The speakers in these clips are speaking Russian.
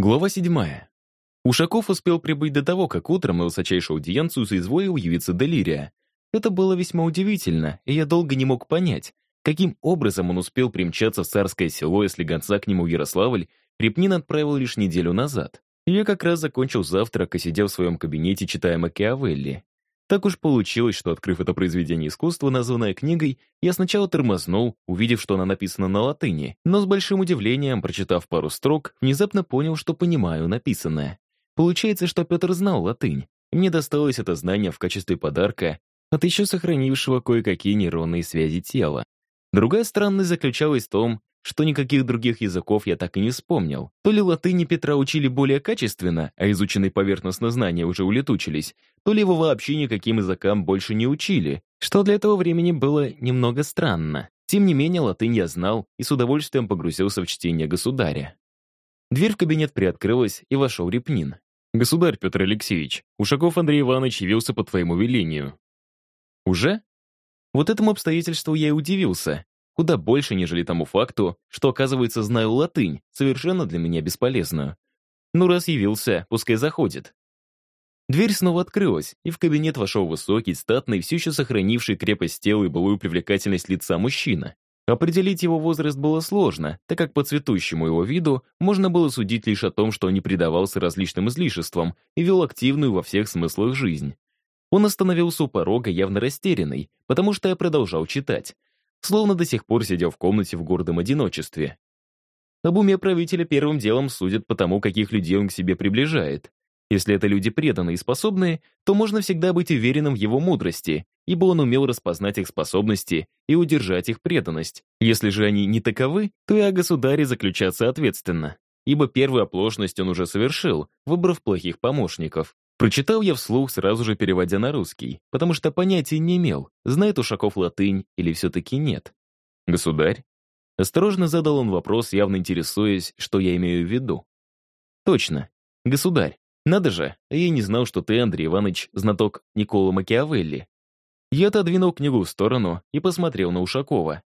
Глава седьмая. Ушаков успел прибыть до того, как утром на высочайшую аудиенцию соизволил явиться Делирия. Это было весьма удивительно, и я долго не мог понять, каким образом он успел примчаться в царское село, если гонца к нему в Ярославль Репнин отправил лишь неделю назад. Я как раз закончил завтрак и сидел в своем кабинете, читая Макиавелли. Так уж получилось, что, открыв это произведение искусства, названное книгой, я сначала тормознул, увидев, что она написана на латыни, но с большим удивлением, прочитав пару строк, внезапно понял, что понимаю написанное. Получается, что Петр знал латынь, и мне досталось это знание в качестве подарка от еще сохранившего кое-какие нейронные связи тела. Другая странность заключалась в том, что никаких других языков я так и не вспомнил. То ли латыни Петра учили более качественно, а изученные поверхностно знания уже улетучились, то ли его вообще никаким языкам больше не учили, что для этого времени было немного странно. Тем не менее, латынь я знал и с удовольствием погрузился в чтение государя. Дверь в кабинет приоткрылась, и вошел Репнин. «Государь Петр Алексеевич, Ушаков Андрей Иванович явился по твоему велению». «Уже?» Вот этому обстоятельству я и удивился куда больше, нежели тому факту, что, оказывается, знаю латынь, совершенно для меня бесполезную. Ну, раз явился, пускай заходит. Дверь снова открылась, и в кабинет вошел высокий, статный, все еще сохранивший крепость тела и былую привлекательность лица мужчина. Определить его возраст было сложно, так как по цветущему его виду можно было судить лишь о том, что он не предавался различным излишествам и вел активную во всех смыслах жизнь. Он остановился у порога, явно растерянный, потому что я продолжал читать, словно до сих пор сидел в комнате в гордом одиночестве. Об уме правителя первым делом судят по тому, каких людей он к себе приближает. Если это люди преданные и способные, то можно всегда быть уверенным в его мудрости, ибо он умел распознать их способности и удержать их преданность. Если же они не таковы, то и о государе заключаться ответственно, ибо первую оплошность он уже совершил, выбрав плохих помощников. Прочитал я вслух, сразу же переводя на русский, потому что понятия не имел, знает Ушаков латынь или все-таки нет. «Государь?» Осторожно задал он вопрос, явно интересуясь, что я имею в виду. «Точно. Государь. Надо же, а я не знал, что ты, Андрей Иванович, знаток Никола Макиавелли». Я отодвинул книгу в сторону и посмотрел на Ушакова.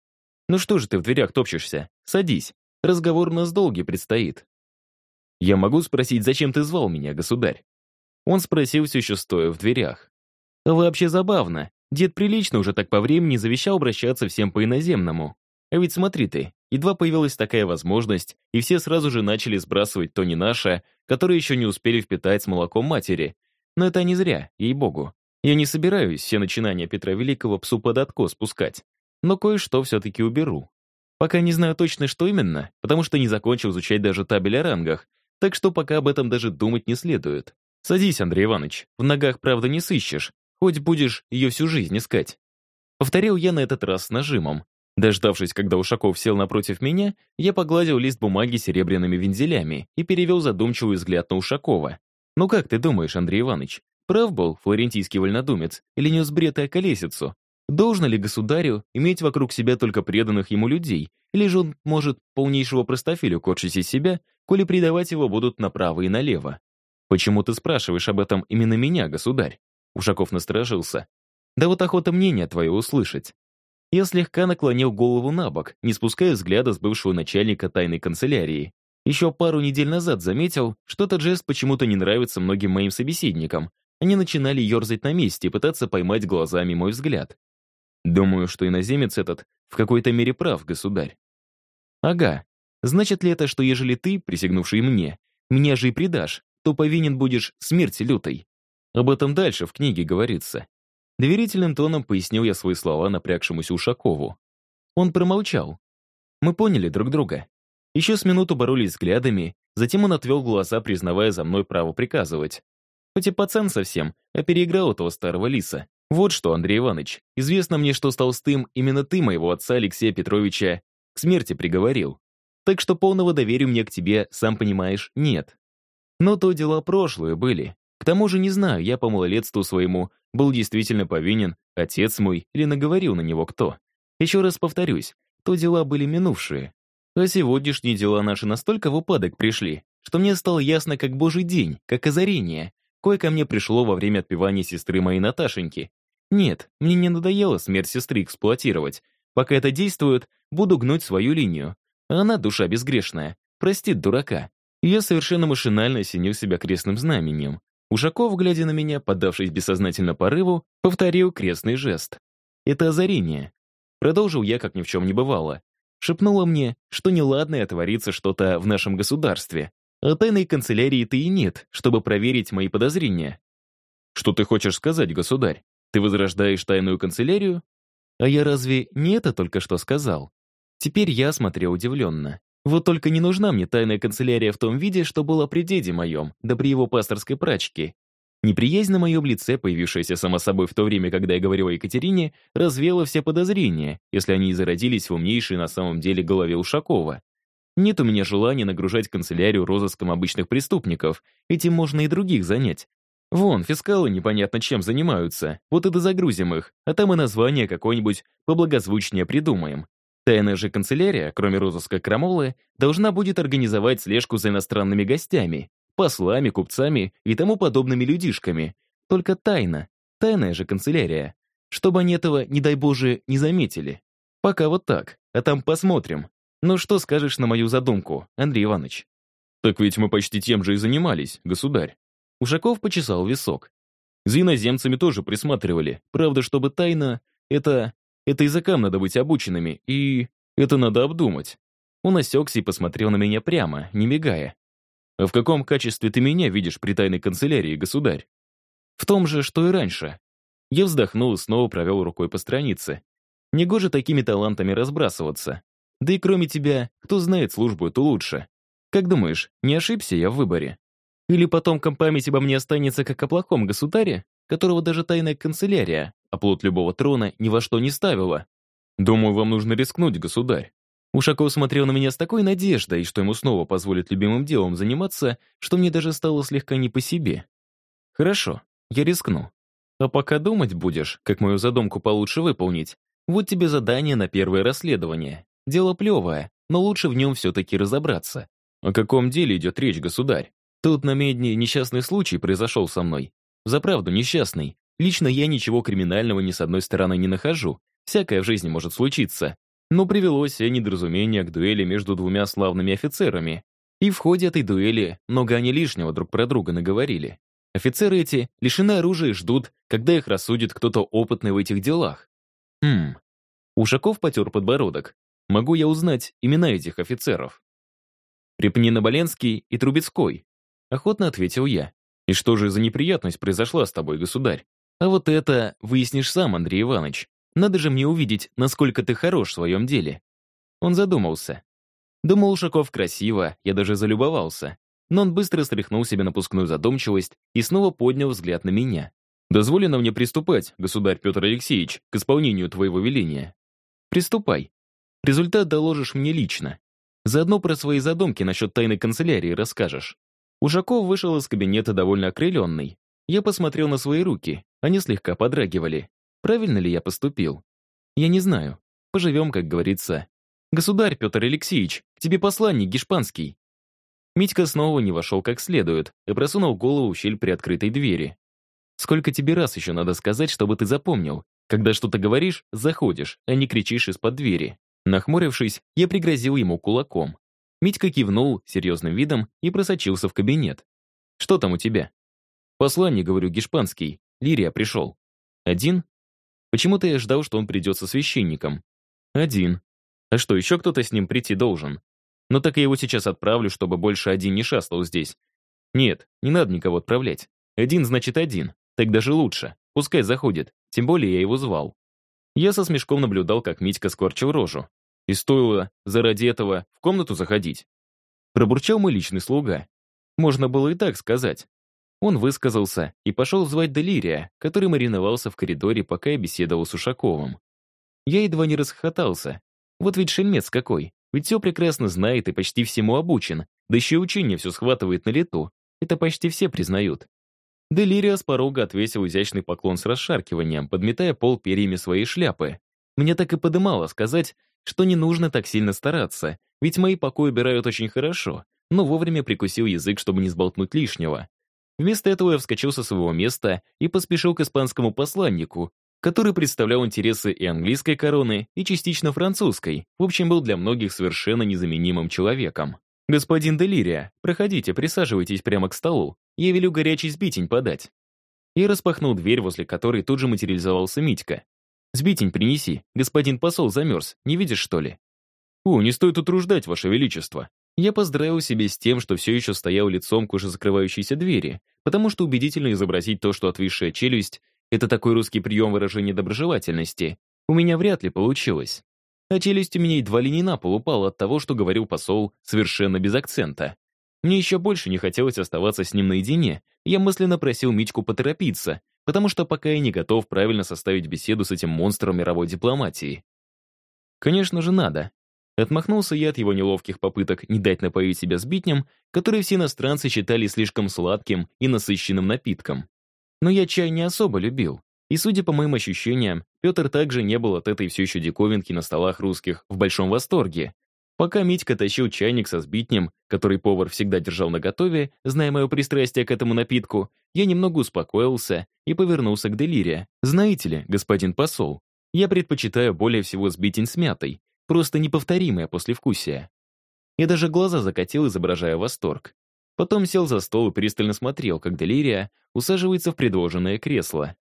«Ну что же ты в дверях топчешься? Садись. Разговор у нас долгий предстоит». «Я могу спросить, зачем ты звал меня, государь?» Он спросил все еще стоя в дверях. «Вообще забавно. Дед прилично уже так по времени завещал обращаться всем по-иноземному. А ведь смотри ты, едва появилась такая возможность, и все сразу же начали сбрасывать то не наше, которое еще не успели впитать с молоком матери. Но это не зря, ей-богу. Я не собираюсь все начинания Петра Великого псу под откос спускать, но кое-что все-таки уберу. Пока не знаю точно, что именно, потому что не закончил изучать даже табель о рангах, так что пока об этом даже думать не следует. «Садись, Андрей Иванович. В ногах, правда, не сыщешь. Хоть будешь ее всю жизнь искать». Повторил я на этот раз с нажимом. Дождавшись, когда Ушаков сел напротив меня, я погладил лист бумаги серебряными вензелями и перевел задумчивый взгляд на Ушакова. «Ну как ты думаешь, Андрей Иванович, прав был флорентийский вольнодумец или нес бред и околесицу? Должно ли государю иметь вокруг себя только преданных ему людей, или же он может полнейшего простофилю корчить из себя, коли предавать его будут направо и налево? «Почему ты спрашиваешь об этом именно меня, государь?» Ушаков насторожился. «Да вот охота мнение твое услышать». Я слегка наклонил голову на бок, не спуская взгляда с бывшего начальника тайной канцелярии. Еще пару недель назад заметил, что этот жест почему-то не нравится многим моим собеседникам. Они начинали ерзать на месте и пытаться поймать глазами мой взгляд. Думаю, что иноземец этот в какой-то мере прав, государь. Ага. Значит ли это, что ежели ты, присягнувший мне, меня же и предашь, то повинен будешь смерти лютой. Об этом дальше в книге говорится. Доверительным тоном пояснил я свои слова напрягшемуся Ушакову. Он промолчал. Мы поняли друг друга. Еще с минуту боролись взглядами, затем он отвел глаза, признавая за мной право приказывать. Хоть и пацан совсем, а переиграл этого старого лиса. Вот что, Андрей Иванович, известно мне, что с Толстым именно ты моего отца Алексея Петровича к смерти приговорил. Так что полного доверия мне к тебе, сам понимаешь, нет. Но то дела прошлые были. К тому же, не знаю, я по малолетству своему был действительно повинен, отец мой, или наговорил на него кто. Еще раз повторюсь, то дела были минувшие. А сегодняшние дела наши настолько в упадок пришли, что мне стало ясно как божий день, как озарение. Кое ко мне пришло во время отпевания сестры моей Наташеньки. Нет, мне не надоело смерть сестры эксплуатировать. Пока это действует, буду гнуть свою линию. А она, душа безгрешная, простит дурака. Я совершенно машинально осенил себя крестным знаменем. Ушаков, глядя на меня, поддавшись бессознательно порыву, повторил крестный жест. Это озарение. Продолжил я, как ни в чем не бывало. Шепнула мне, что неладное творится что-то в нашем государстве. А тайной канцелярии-то и нет, чтобы проверить мои подозрения. Что ты хочешь сказать, государь? Ты возрождаешь тайную канцелярию? А я разве не это только что сказал? Теперь я смотрел удивленно. Вот только не нужна мне тайная канцелярия в том виде, что была при деде моем, да при его пасторской прачке. Неприязнь на моем лице, появившаяся само собой в то время, когда я говорил о Екатерине, развеяла все подозрения, если они и зародились в умнейшей на самом деле голове Ушакова. Нет у меня желания нагружать канцелярию розыском обычных преступников, этим можно и других занять. Вон, фискалы непонятно чем занимаются, вот и дозагрузим их, а там и название какое-нибудь поблагозвучнее придумаем. Тайная же канцелярия, кроме розыска крамолы, должна будет организовать слежку за иностранными гостями, послами, купцами и тому подобными людишками. Только тайна, тайная же канцелярия. Чтобы они этого, не дай Боже, не заметили. Пока вот так, а там посмотрим. Ну что скажешь на мою задумку, Андрей Иванович? Так ведь мы почти тем же и занимались, государь. Ушаков почесал висок. За иноземцами тоже присматривали. Правда, чтобы тайна — это это языкам надо быть обученными, и это надо обдумать. Он осекся и посмотрел на меня прямо, не мигая. «А в каком качестве ты меня видишь при тайной канцелярии, государь?» «В том же, что и раньше». Я вздохнул и снова провел рукой по странице. Негоже такими талантами разбрасываться. Да и кроме тебя, кто знает службу эту лучше. Как думаешь, не ошибся я в выборе? Или потомкам память обо мне останется как о плохом государе, которого даже тайная канцелярия, оплот любого трона, ни во что не ставила. Думаю, вам нужно рискнуть, государь. Ушаков смотрел на меня с такой надеждой, что ему снова позволят любимым делом заниматься, что мне даже стало слегка не по себе. Хорошо, я рискну. А пока думать будешь, как мою задумку получше выполнить, вот тебе задание на первое расследование. Дело плевое, но лучше в нем все-таки разобраться. О каком деле идет речь, государь? Тут на медне несчастный случай произошел со мной. Заправду несчастный. Лично я ничего криминального ни с одной стороны не нахожу. Всякое в жизни может случиться. Но привелось недоразумение к дуэли между двумя славными офицерами. И в ходе этой дуэли много они лишнего друг про друга наговорили. Офицеры эти лишены оружия и ждут, когда их рассудит кто-то опытный в этих делах. Хм. Ушаков потер подбородок. Могу я узнать имена этих офицеров? Репнина-Боленский и Трубецкой. Охотно ответил я. И что же за неприятность произошла с тобой, государь? А вот это выяснишь сам, Андрей Иванович. Надо же мне увидеть, насколько ты хорош в своем деле. Он задумался. Думал Ушаков красиво, я даже залюбовался. Но он быстро стряхнул себе напускную задумчивость и снова поднял взгляд на меня. «Дозволено мне приступать, государь Петр Алексеевич, к исполнению твоего веления». «Приступай. Результат доложишь мне лично. Заодно про свои задумки насчет тайной канцелярии расскажешь. Ужаков вышел из кабинета довольно окрыленный. Я посмотрел на свои руки, они слегка подрагивали. Правильно ли я поступил? Я не знаю. Поживем, как говорится. «Государь Петр Алексеевич, к тебе посланник гешпанский». Митька снова не вошел как следует и просунул голову в щель при открытой двери. «Сколько тебе раз еще надо сказать, чтобы ты запомнил? Когда что-то говоришь, заходишь, а не кричишь из-под двери». Нахмурившись, я пригрозил ему кулаком. Митька кивнул серьезным видом и просочился в кабинет. «Что там у тебя?» «Посланник, говорю, гешпанский. Лирия пришел». «Один?» Почему-то я ждал, что он придет со священником. «Один. А что, еще кто-то с ним прийти должен? Но так я его сейчас отправлю, чтобы больше один не шастал здесь. Нет, не надо никого отправлять. Один значит один. Так даже лучше. Пускай заходит. Тем более я его звал». Я со смешком наблюдал, как Митька скорчил рожу. И стоило заради этого в комнату заходить. Пробурчал мой личный слуга. Можно было и так сказать. Он высказался и пошел звать Делирия, который мариновался в коридоре, пока я беседовал с Ушаковым. Я едва не расхохотался. Вот ведь шельмец какой. Ведь все прекрасно знает и почти всему обучен. Да еще учение все схватывает на лету. Это почти все признают. Делирия с порога отвесил изящный поклон с расшаркиванием, подметая пол перьями своей шляпы. Мне так и подымало сказать, что не нужно так сильно стараться, ведь мои покои убирают очень хорошо, но вовремя прикусил язык, чтобы не сболтнуть лишнего. Вместо этого я вскочил со своего места и поспешил к испанскому посланнику, который представлял интересы и английской короны, и частично французской, в общем, был для многих совершенно незаменимым человеком. «Господин Делирия, проходите, присаживайтесь прямо к столу. Я велю горячий сбитень подать». И распахнул дверь, возле которой тут же материализовался Митька. «Сбитень принеси, господин посол замерз, не видишь, что ли?» «О, не стоит утруждать, ваше величество». Я поздравил себя с тем, что все еще стоял лицом к уже закрывающейся двери, потому что убедительно изобразить то, что отвисшая челюсть — это такой русский прием выражения доброжелательности, у меня вряд ли получилось. А челюсть у меня едва ли не на пол упала от того, что говорил посол совершенно без акцента. Мне еще больше не хотелось оставаться с ним наедине, я мысленно просил Митьку поторопиться, потому что пока я не готов правильно составить беседу с этим монстром мировой дипломатии. Конечно же, надо. Отмахнулся я от его неловких попыток не дать напоить себя сбитнем, который все иностранцы считали слишком сладким и насыщенным напитком. Но я чай не особо любил. И, судя по моим ощущениям, Петр также не был от этой все еще диковинки на столах русских в большом восторге. Пока Митька тащил чайник со сбитнем, который повар всегда держал наготове, зная мое пристрастие к этому напитку, я немного успокоился и повернулся к Делире. «Знаете ли, господин посол, я предпочитаю более всего сбитень с мятой, просто неповторимое послевкусие». Я даже глаза закатил, изображая восторг. Потом сел за стол и пристально смотрел, как Делирия усаживается в предложенное кресло.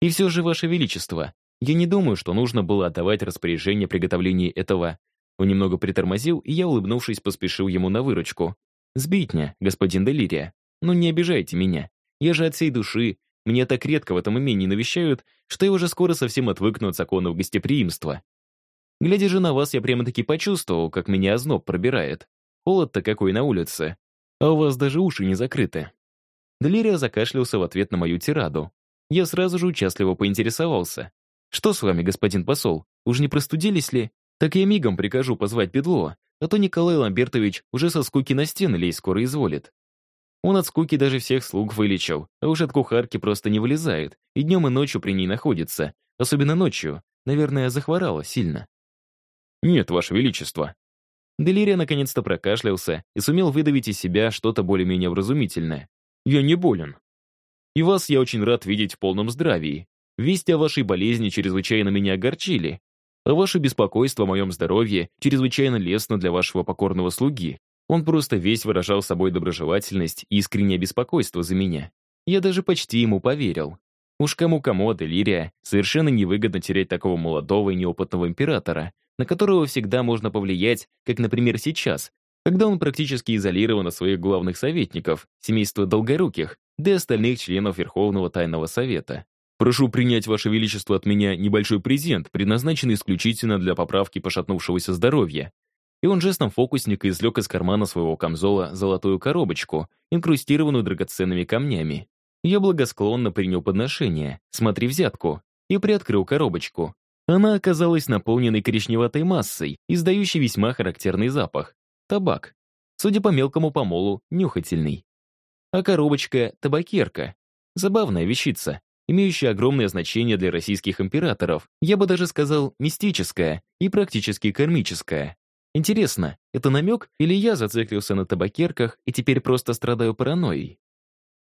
«И все же, Ваше Величество, я не думаю, что нужно было отдавать распоряжение приготовлении этого он немного притормозил, и я, улыбнувшись, поспешил ему на выручку. «Сбитня, господин Делирия. Ну не обижайте меня. Я же от всей души. Мне так редко в этом имении навещают, что я уже скоро совсем отвыкну от законов гостеприимства. Глядя же на вас, я прямо-таки почувствовал, как меня озноб пробирает. Холод-то какой на улице. А у вас даже уши не закрыты». Делирия закашлялся в ответ на мою тираду. Я сразу же участливо поинтересовался. «Что с вами, господин посол? Уж не простудились ли?» Так я мигом прикажу позвать Педло, а то Николай Ламбертович уже со скуки на стены лезть скоро изволит. Он от скуки даже всех слуг вылечил, а уж от кухарки просто не вылезает, и днем и ночью при ней находится, особенно ночью. Наверное, захворала сильно. «Нет, Ваше Величество». Делирия наконец-то прокашлялся и сумел выдавить из себя что-то более-менее вразумительное. «Я не болен. И вас я очень рад видеть в полном здравии. Вести о вашей болезни чрезвычайно меня огорчили, а ваше беспокойство о моем здоровье чрезвычайно лестно для вашего покорного слуги. Он просто весь выражал собой доброжелательность и искреннее беспокойство за меня. Я даже почти ему поверил. Уж кому-кому от совершенно невыгодно терять такого молодого и неопытного императора, на которого всегда можно повлиять, как, например, сейчас, когда он практически изолирован от своих главных советников, семейства Долгоруких, да и остальных членов Верховного Тайного Совета. Прошу принять, Ваше Величество, от меня небольшой презент, предназначенный исключительно для поправки пошатнувшегося здоровья. И он жестом фокусника извлек из кармана своего камзола золотую коробочку, инкрустированную драгоценными камнями. Я благосклонно принял подношение, смотри взятку, и приоткрыл коробочку. Она оказалась наполненной коричневатой массой, издающей весьма характерный запах. Табак. Судя по мелкому помолу, нюхательный. А коробочка — табакерка. Забавная вещица имеющее огромное значение для российских императоров, я бы даже сказал мистическое и практически кармическое. Интересно, это намек или я зациклился на табакерках и теперь просто страдаю паранойей?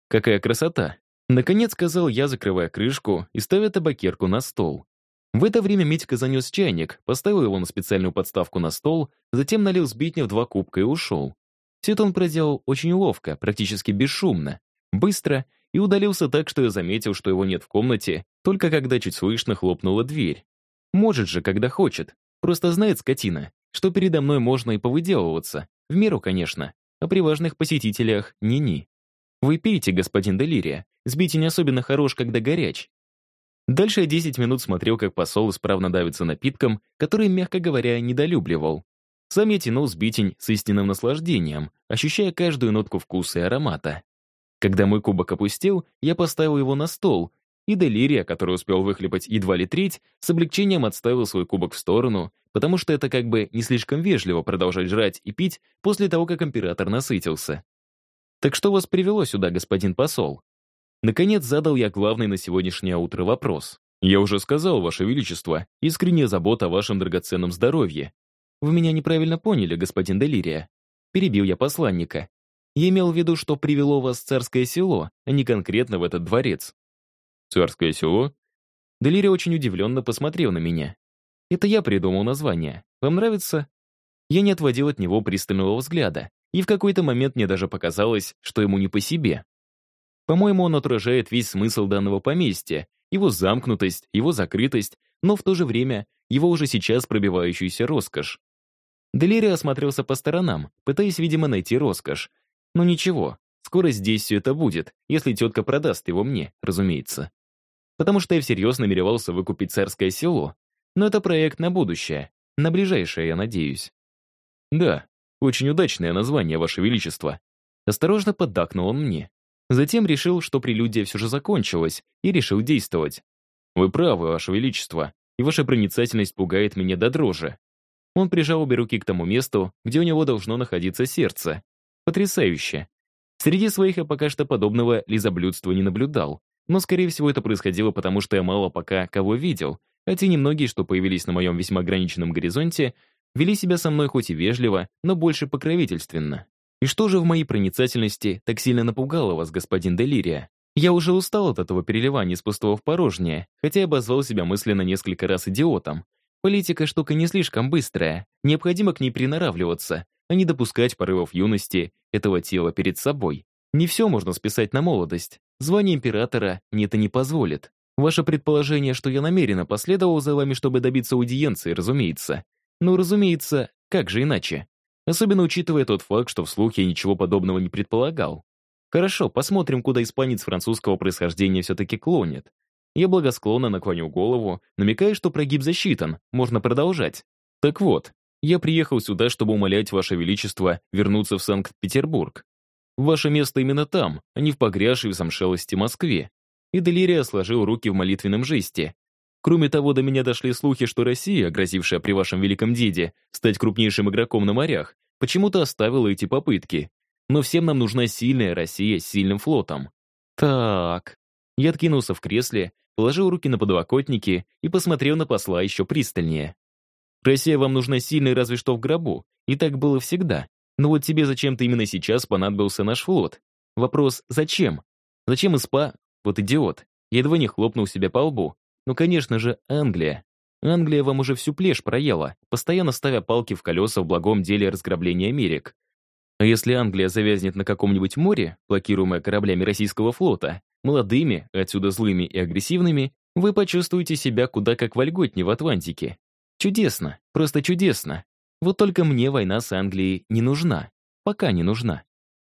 Какая красота! Наконец сказал я, закрывая крышку и ставя табакерку на стол. В это время Митька занес чайник, поставил его на специальную подставку на стол, затем налил сбитня в два кубка и ушел. Все это он проделал очень ловко, практически бесшумно, быстро и удалился так, что я заметил, что его нет в комнате, только когда чуть слышно хлопнула дверь. Может же, когда хочет. Просто знает скотина, что передо мной можно и повыделываться. В меру, конечно. А при важных посетителях ни-ни. Вы пейте, господин Делирия. Сбитень особенно хорош, когда горяч. Дальше я 10 минут смотрел, как посол исправно давится напитком, который, мягко говоря, недолюбливал. Сам я тянул сбитень с истинным наслаждением, ощущая каждую нотку вкуса и аромата. Когда мой кубок опустел, я поставил его на стол, и Делирия, который успел выхлепать едва ли треть, с облегчением отставил свой кубок в сторону, потому что это как бы не слишком вежливо продолжать жрать и пить после того, как император насытился. «Так что вас привело сюда, господин посол?» Наконец задал я главный на сегодняшнее утро вопрос. «Я уже сказал, Ваше Величество, искренняя забота о вашем драгоценном здоровье. Вы меня неправильно поняли, господин Делирия». Перебил я посланника. Я имел в виду, что привело вас в царское село, а не конкретно в этот дворец. Царское село? Делирия очень удивленно посмотрел на меня. Это я придумал название. Вам нравится? Я не отводил от него пристального взгляда, и в какой-то момент мне даже показалось, что ему не по себе. По-моему, он отражает весь смысл данного поместья, его замкнутость, его закрытость, но в то же время его уже сейчас пробивающуюся роскошь. Делирия осмотрелся по сторонам, пытаясь, видимо, найти роскошь. Но ничего, скоро здесь все это будет, если тетка продаст его мне, разумеется. Потому что я всерьез намеревался выкупить царское село. Но это проект на будущее, на ближайшее, я надеюсь. Да, очень удачное название, Ваше Величество. Осторожно поддакнул он мне. Затем решил, что прелюдия все же закончилась, и решил действовать. Вы правы, Ваше Величество, и ваша проницательность пугает меня до дрожи. Он прижал обе руки к тому месту, где у него должно находиться сердце. Потрясающе. Среди своих я пока что подобного лизоблюдства не наблюдал, но, скорее всего, это происходило потому, что я мало пока кого видел, а те немногие, что появились на моем весьма ограниченном горизонте, вели себя со мной хоть и вежливо, но больше покровительственно. И что же в моей проницательности так сильно напугало вас, господин Делирия? Я уже устал от этого переливания из пустого в порожнее, хотя и обозвал себя мысленно несколько раз идиотом. Политика штука не слишком быстрая, необходимо к ней приноравливаться, а не допускать порывов юности этого тела перед собой. Не все можно списать на молодость. Звание императора мне это не позволит. Ваше предположение, что я намеренно последовал за вами, чтобы добиться аудиенции, разумеется. Ну, разумеется, как же иначе? Особенно учитывая тот факт, что вслух я ничего подобного не предполагал. Хорошо, посмотрим, куда испанец французского происхождения все-таки клонит. Я благосклонно наклонил голову, намекая, что прогиб засчитан, можно продолжать. Так вот, я приехал сюда, чтобы умолять Ваше Величество вернуться в Санкт-Петербург. Ваше место именно там, а не в погрязшей в замшелости Москве. И Делирия сложил руки в молитвенном жесте. Кроме того, до меня дошли слухи, что Россия, грозившая при вашем великом деде стать крупнейшим игроком на морях, почему-то оставила эти попытки. Но всем нам нужна сильная Россия с сильным флотом. Так. Я откинулся в кресле положил руки на подлокотники и посмотрел на посла еще пристальнее. «Россия вам нужна сильной разве что в гробу, и так было всегда. Но вот тебе зачем-то именно сейчас понадобился наш флот. Вопрос «зачем?» Зачем ИСПА? Вот идиот. Я едва не хлопнул себя по лбу. Ну, конечно же, Англия. Англия вам уже всю плешь проела, постоянно ставя палки в колеса в благом деле разграбления Америк. А если Англия завязнет на каком-нибудь море, блокируемое кораблями российского флота, молодыми, отсюда злыми и агрессивными, вы почувствуете себя куда как вольготнее в Атлантике. Чудесно, просто чудесно. Вот только мне война с Англией не нужна. Пока не нужна.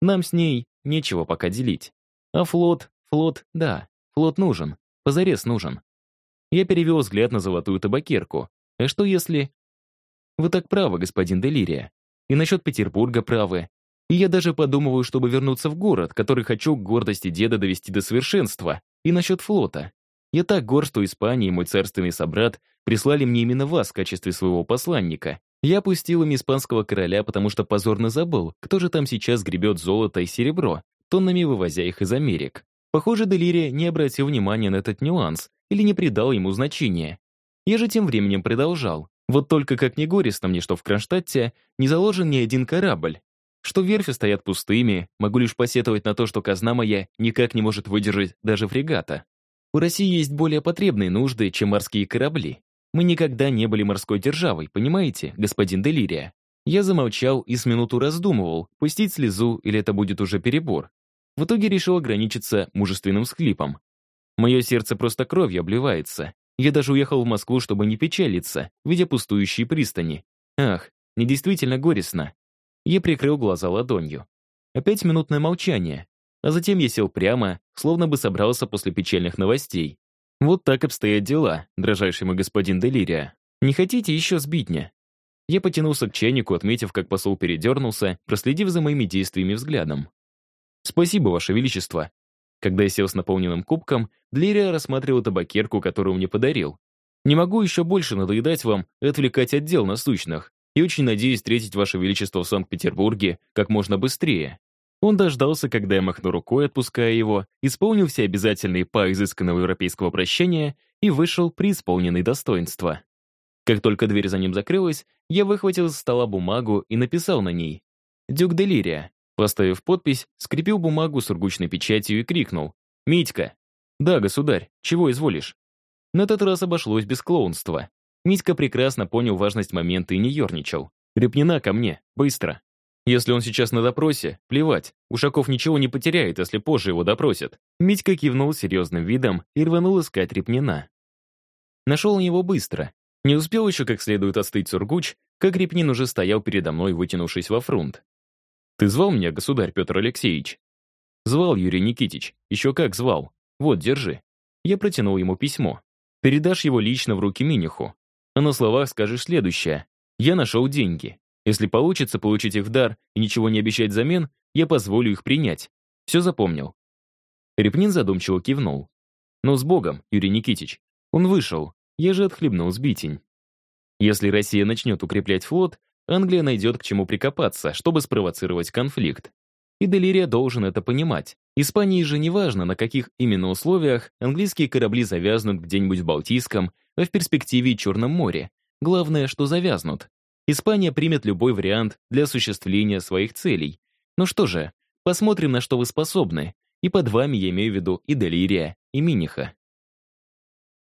Нам с ней нечего пока делить. А флот, флот, да, флот нужен, позарез нужен. Я перевел взгляд на золотую табакерку. А что если... Вы так правы, господин Делирия. И насчет Петербурга правы. И я даже подумываю, чтобы вернуться в город, который хочу к гордости деда довести до совершенства. И насчет флота. Я так горд, что Испания и мой царственный собрат прислали мне именно вас в качестве своего посланника. Я пустил им испанского короля, потому что позорно забыл, кто же там сейчас гребет золото и серебро, тоннами вывозя их из Америк. Похоже, Делирия не обратил внимания на этот нюанс или не придал ему значения. Я же тем временем продолжал. Вот только как не горестно мне, что в Кронштадте не заложен ни один корабль, что верфи стоят пустыми, могу лишь посетовать на то, что казна моя никак не может выдержать даже фрегата. У России есть более потребные нужды, чем морские корабли. Мы никогда не были морской державой, понимаете, господин Делирия? Я замолчал и с минуту раздумывал, пустить слезу или это будет уже перебор. В итоге решил ограничиться мужественным склипом. Мое сердце просто кровью обливается. Я даже уехал в Москву, чтобы не печалиться, видя пустующие пристани. Ах, мне действительно горестно. Я прикрыл глаза ладонью. Опять минутное молчание, а затем я сел прямо, словно бы собрался после печальных новостей. Вот так обстоят дела, дрожайший мой господин Делирия. Не хотите еще сбить меня? Я потянулся к чайнику, отметив, как посол передернулся, проследив за моими действиями взглядом. «Спасибо, Ваше Величество». Когда я сел с наполненным кубком, Делирия рассматривал табакерку, которую мне подарил. «Не могу еще больше надоедать вам и отвлекать от дел насущных и очень надеюсь встретить Ваше Величество в Санкт-Петербурге как можно быстрее». Он дождался, когда я махну рукой, отпуская его, исполнил все обязательные по изысканного европейского прощения и вышел при исполненной достоинства. Как только дверь за ним закрылась, я выхватил с стола бумагу и написал на ней «Дюк Делирия». Поставив подпись, скрепил бумагу с сургучной печатью и крикнул «Митька!» «Да, государь, чего изволишь?» На этот раз обошлось без клоунства. Митька прекрасно понял важность момента и не ерничал. Репнина ко мне, быстро. Если он сейчас на допросе, плевать, Ушаков ничего не потеряет, если позже его допросят. Митька кивнул серьезным видом и рванул искать Репнина. Нашел он его быстро. Не успел еще как следует остыть Сургуч, как Репнин уже стоял передо мной, вытянувшись во фронт. «Ты звал меня, государь Петр Алексеевич?» «Звал, Юрий Никитич. Еще как звал. Вот, держи». Я протянул ему письмо. «Передашь его лично в руки Миниху. А на словах скажешь следующее. Я нашел деньги. Если получится получить их в дар и ничего не обещать взамен, я позволю их принять. Все запомнил». Репнин задумчиво кивнул. «Ну, с Богом, Юрий Никитич». Он вышел. Я же отхлебнул сбитень. Если Россия начнет укреплять флот, Англия найдет к чему прикопаться, чтобы спровоцировать конфликт. И Делирия должен это понимать. Испании же не важно, на каких именно условиях английские корабли завязнут где-нибудь в Балтийском, а в перспективе Черном море. Главное, что завязнут. Испания примет любой вариант для осуществления своих целей. Ну что же, посмотрим, на что вы способны. И под вами я имею в виду и Делирия, и Миниха.